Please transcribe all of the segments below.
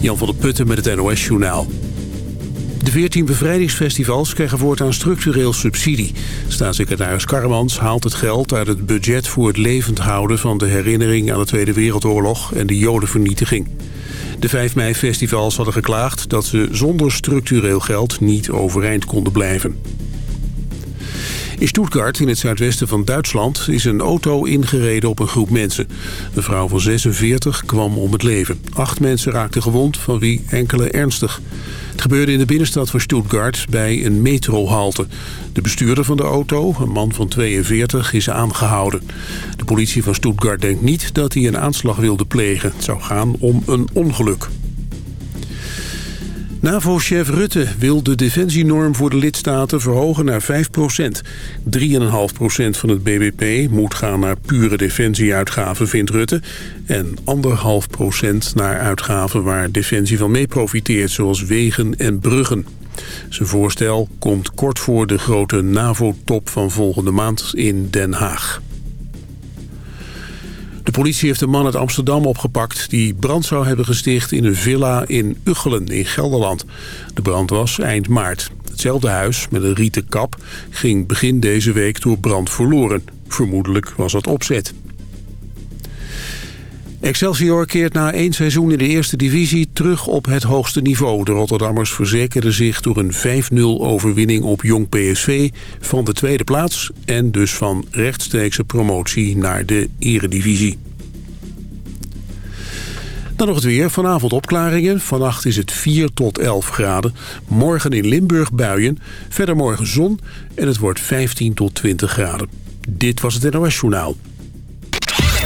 Jan van der Putten met het NOS-journaal. De 14 bevrijdingsfestivals krijgen voortaan structureel subsidie. Staatssecretaris Karremans haalt het geld uit het budget voor het levend houden... van de herinnering aan de Tweede Wereldoorlog en de Jodenvernietiging. De 5 mei-festivals hadden geklaagd dat ze zonder structureel geld niet overeind konden blijven. In Stuttgart, in het zuidwesten van Duitsland, is een auto ingereden op een groep mensen. Een vrouw van 46 kwam om het leven. Acht mensen raakten gewond, van wie enkele ernstig. Het gebeurde in de binnenstad van Stuttgart bij een metrohalte. De bestuurder van de auto, een man van 42, is aangehouden. De politie van Stuttgart denkt niet dat hij een aanslag wilde plegen. Het zou gaan om een ongeluk. NAVO-chef Rutte wil de defensienorm voor de lidstaten verhogen naar 5% 3,5% van het BBP moet gaan naar pure defensieuitgaven, vindt Rutte. En 1,5% naar uitgaven waar defensie van mee profiteert, zoals wegen en bruggen. Zijn voorstel komt kort voor de grote NAVO-top van volgende maand in Den Haag. De politie heeft een man uit Amsterdam opgepakt... die brand zou hebben gesticht in een villa in Uggelen in Gelderland. De brand was eind maart. Hetzelfde huis met een rieten kap ging begin deze week door brand verloren. Vermoedelijk was dat opzet. Excelsior keert na één seizoen in de eerste divisie terug op het hoogste niveau. De Rotterdammers verzekerden zich door een 5-0 overwinning op Jong PSV van de tweede plaats... en dus van rechtstreekse promotie naar de eredivisie. Dan nog het weer. Vanavond opklaringen. Vannacht is het 4 tot 11 graden. Morgen in Limburg buien. Verder morgen zon. En het wordt 15 tot 20 graden. Dit was het NOS Journaal.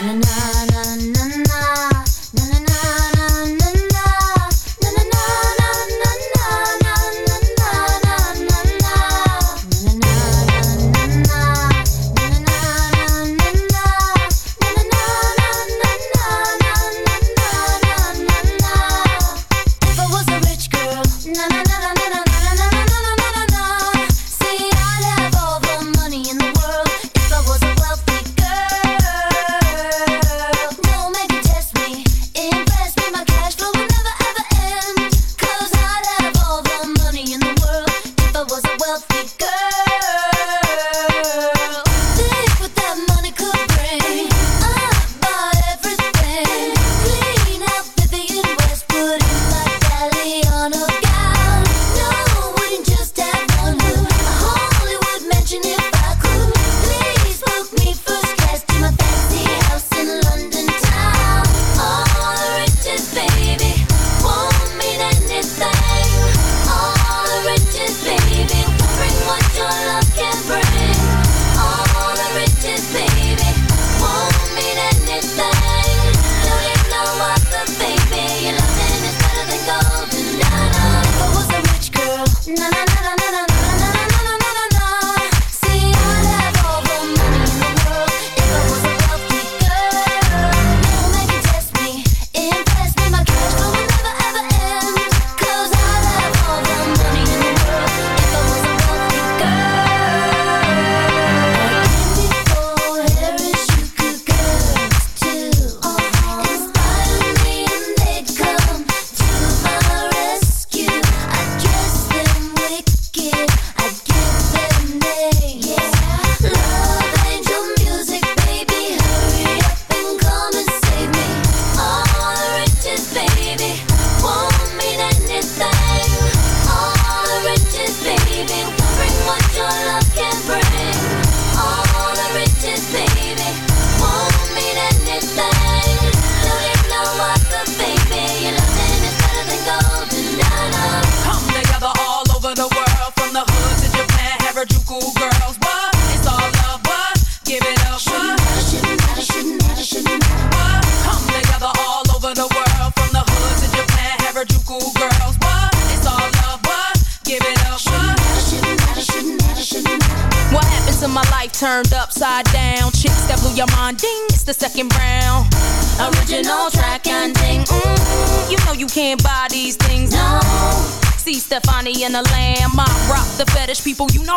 Na na na.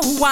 Wow.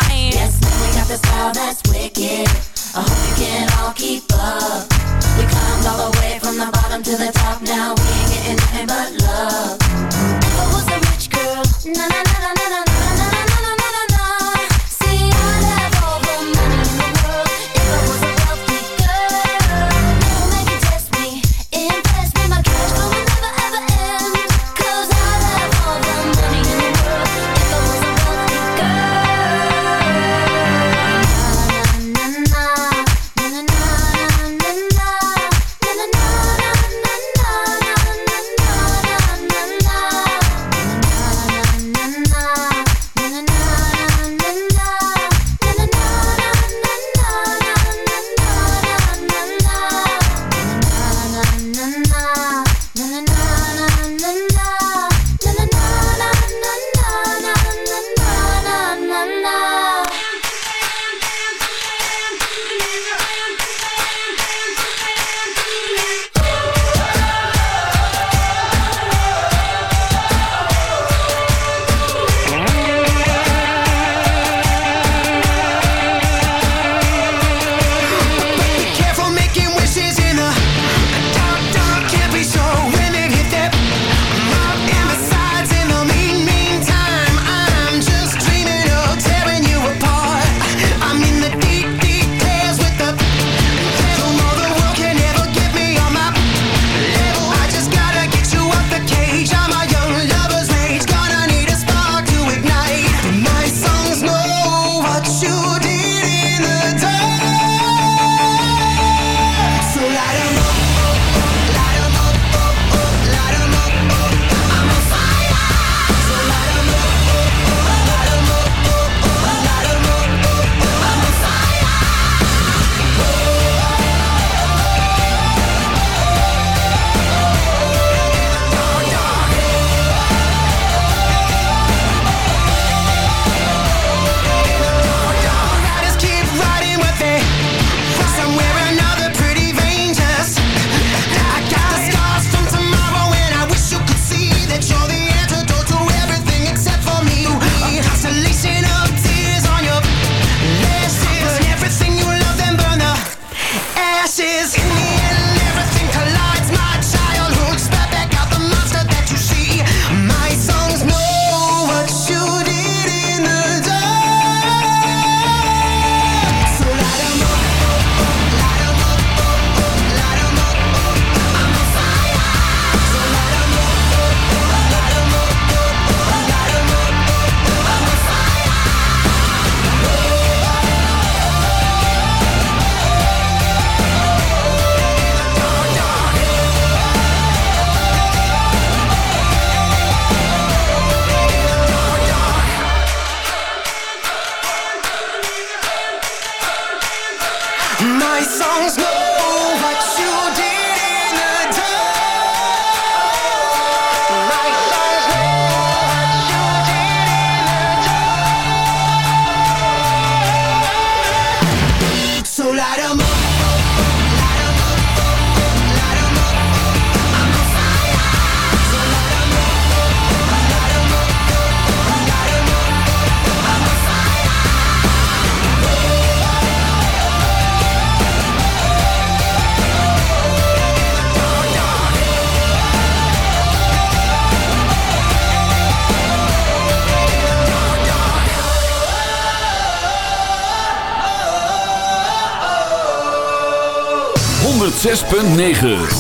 106.9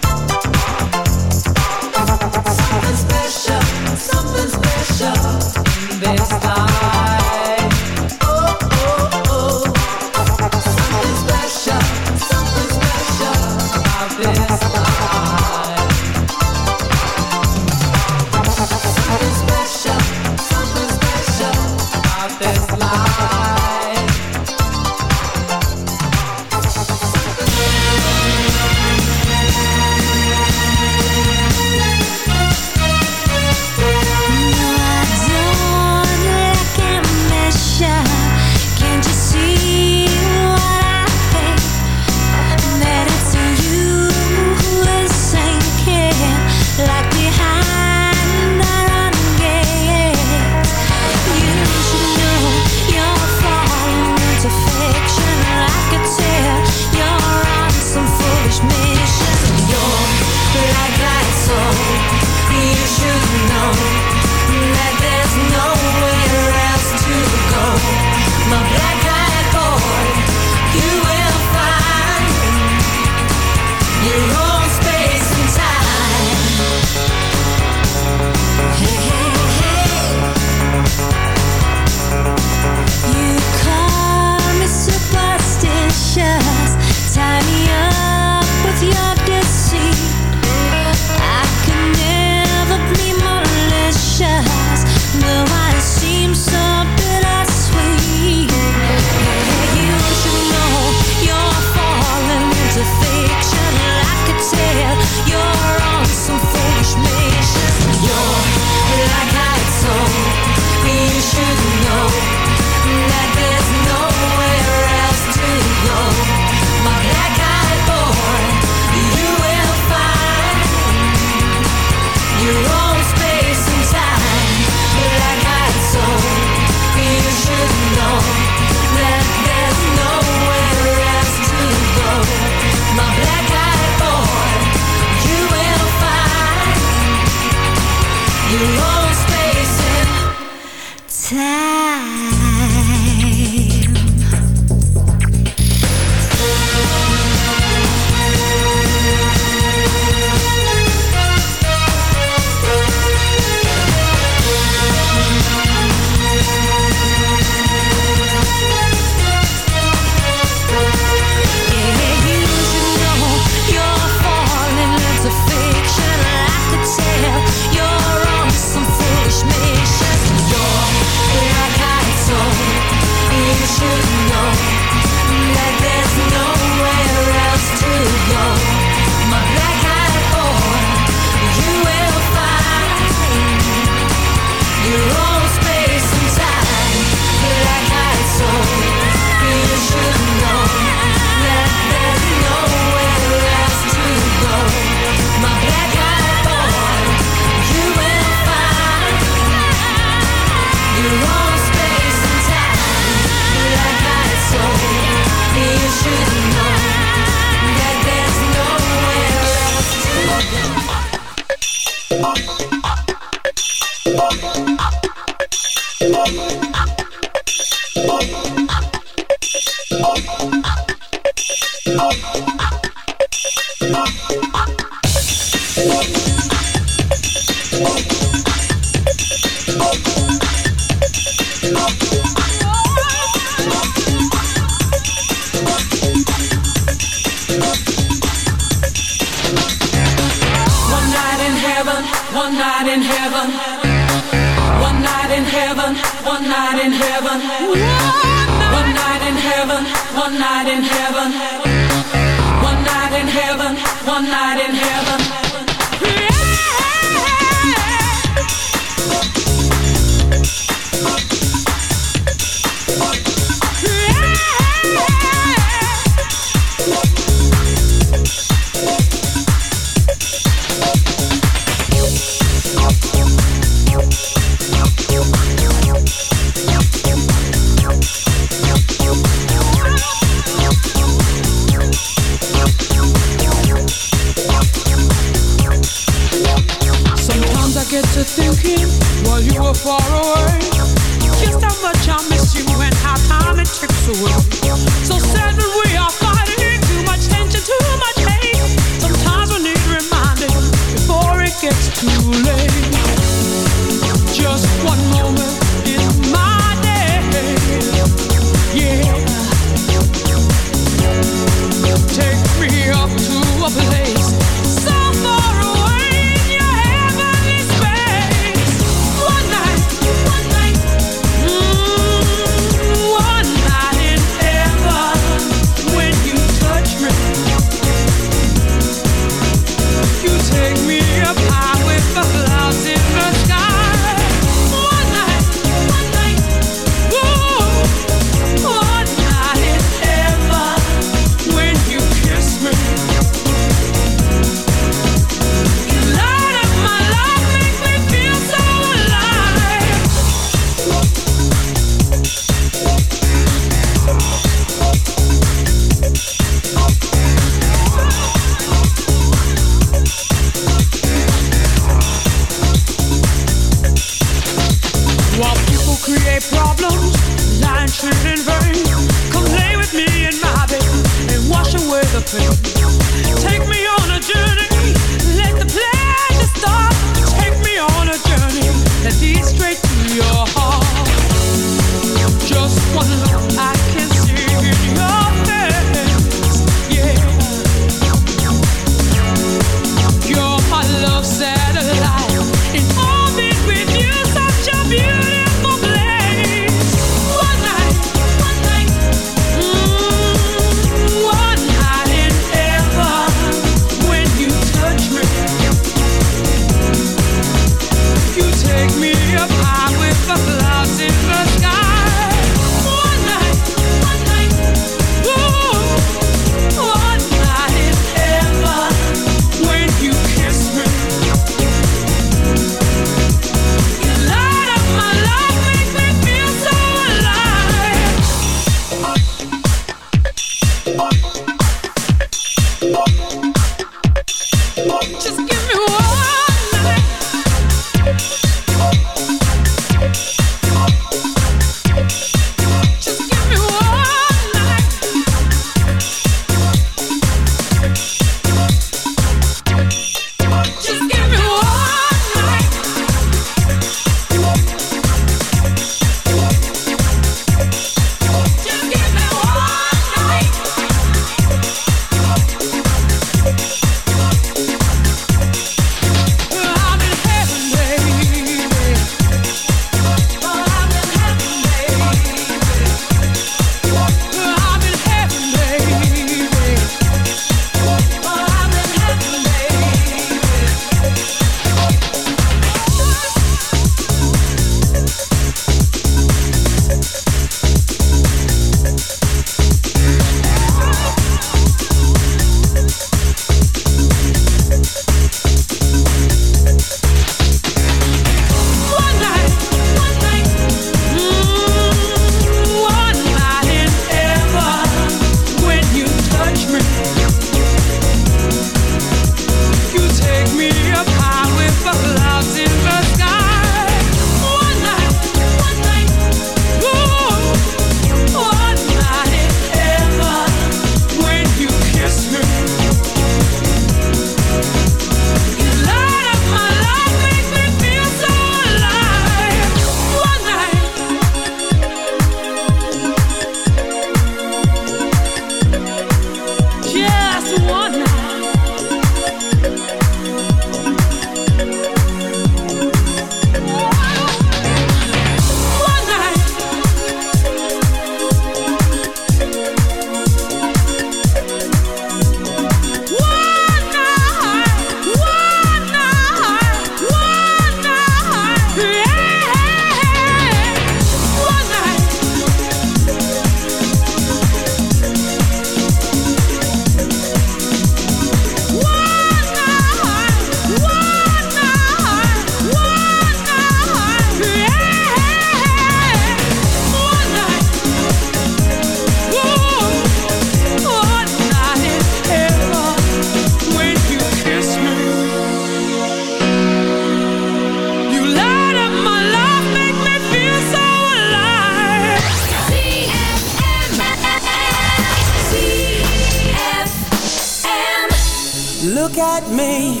look at me.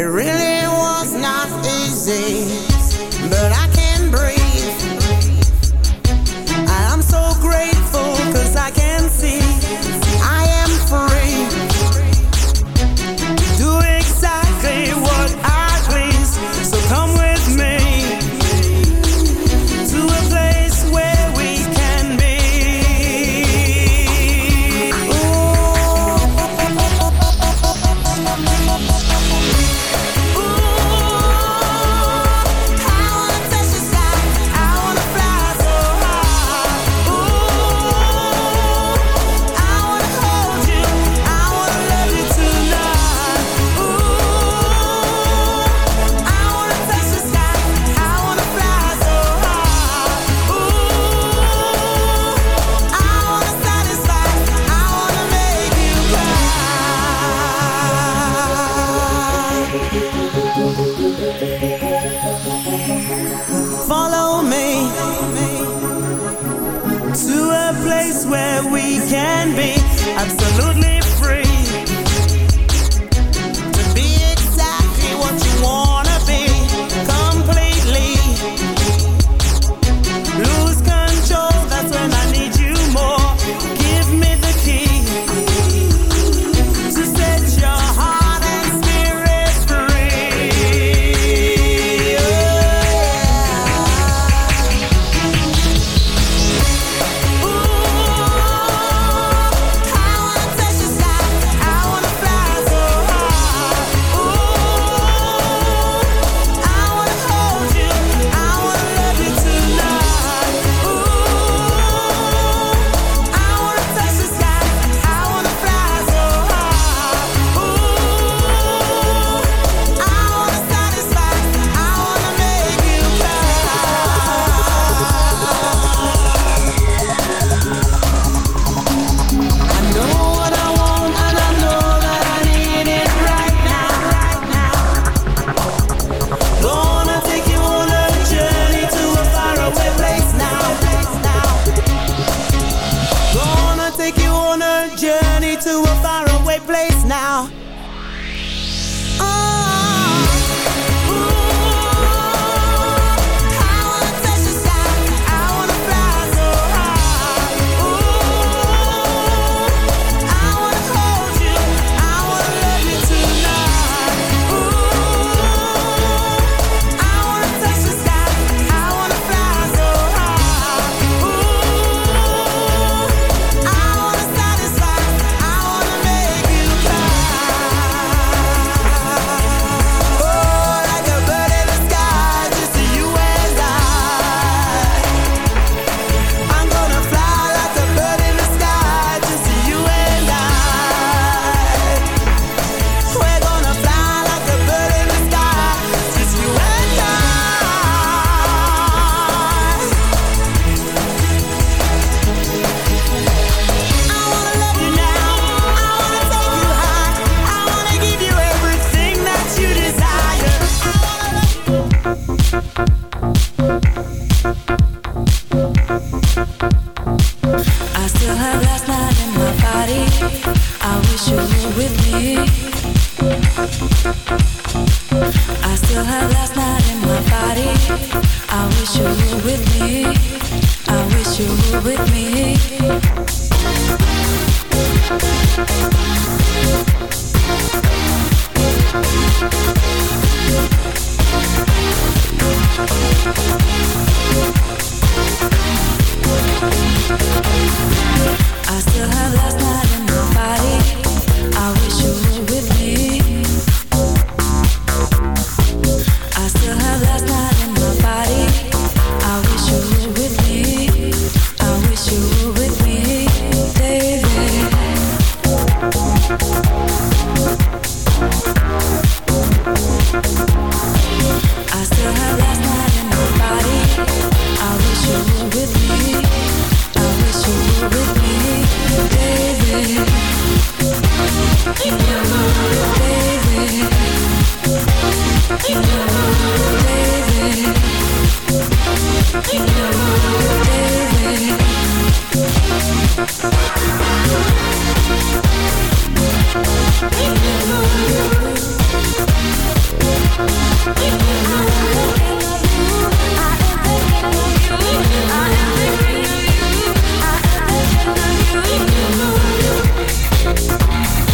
It really was not easy. last night in my body. I wish you were with me. I still have last night in my body. I wish you were with me. I wish you were with me. I still have last night in my body. I wish you would. Ik ben er niet. Ik ben er niet. Ik ben er niet. Ik ben er niet. Ik ben er niet. Ik ben er niet. Ik ben er niet. Ik ben er niet.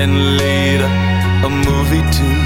and later a movie too.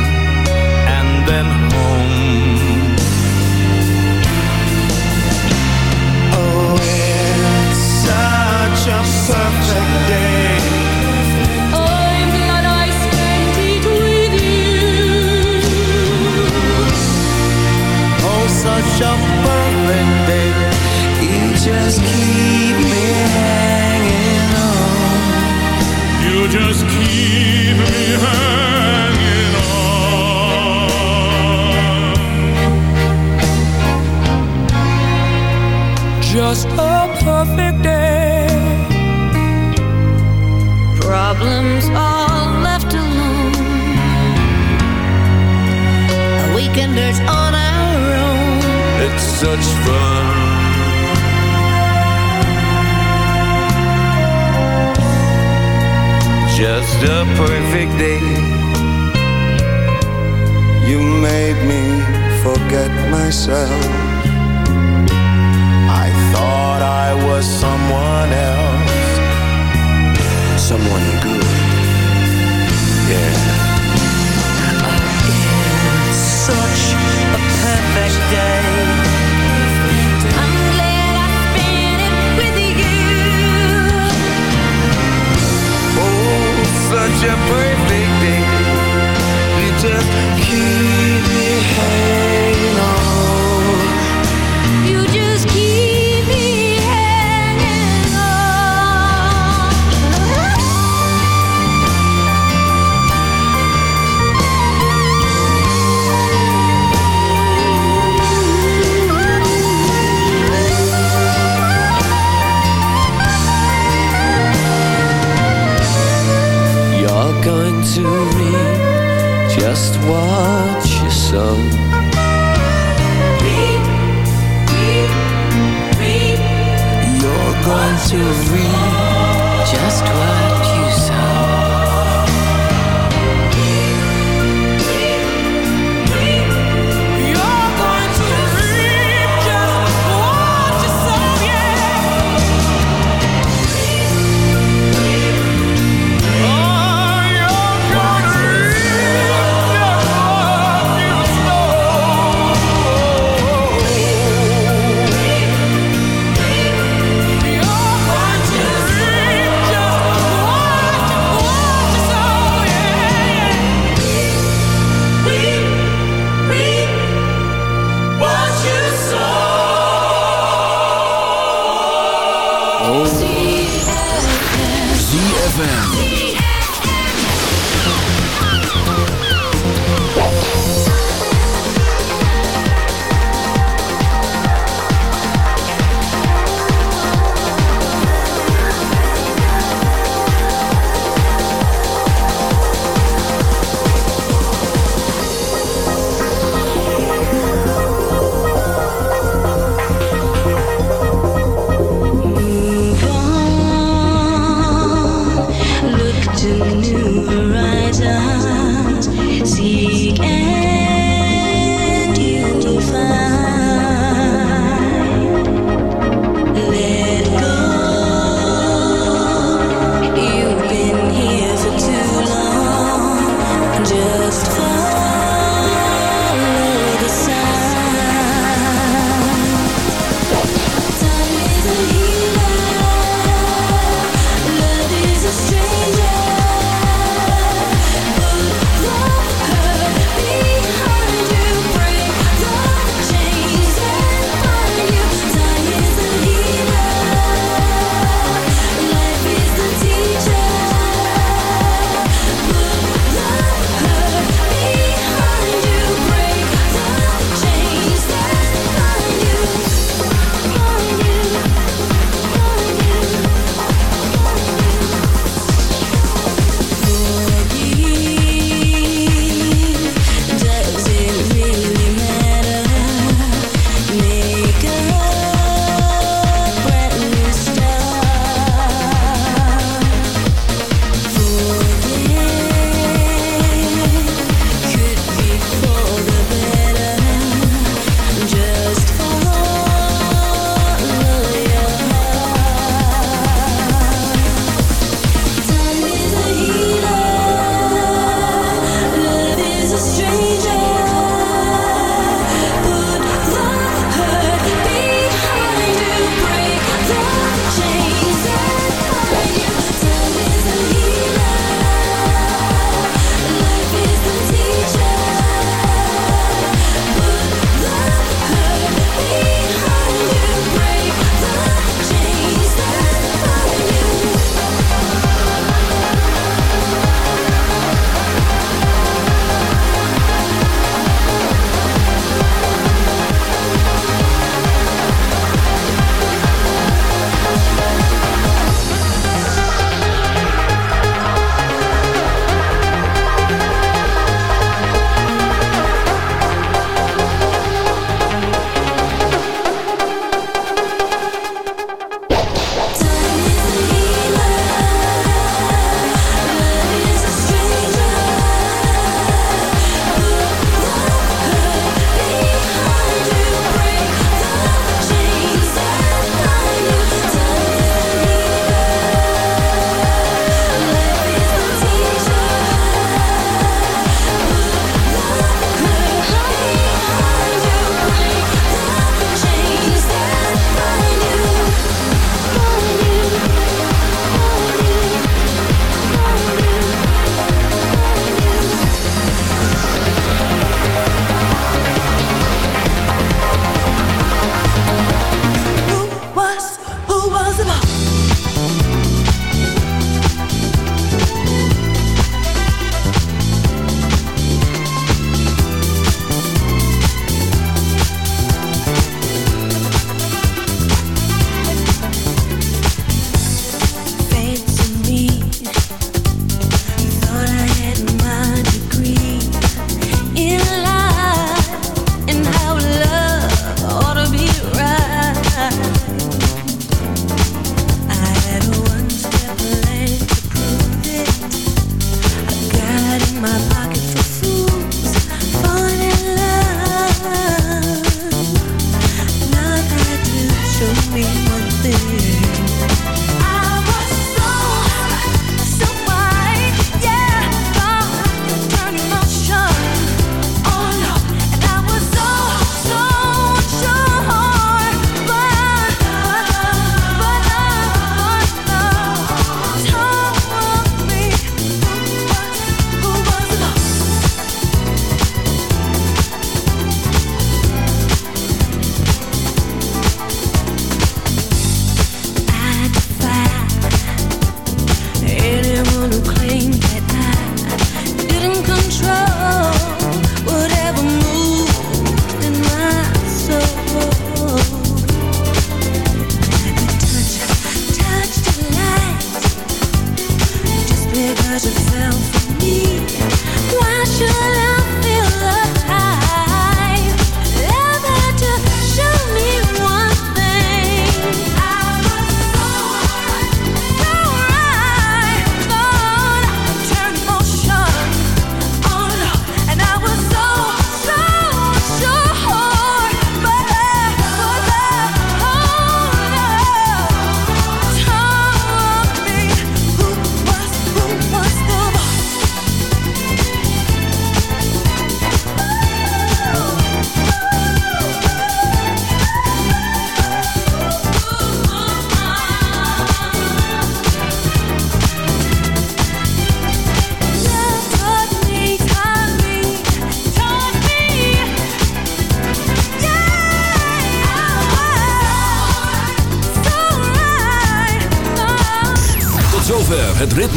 to me just what you sung. Reap, reap, reap. You're going to read just what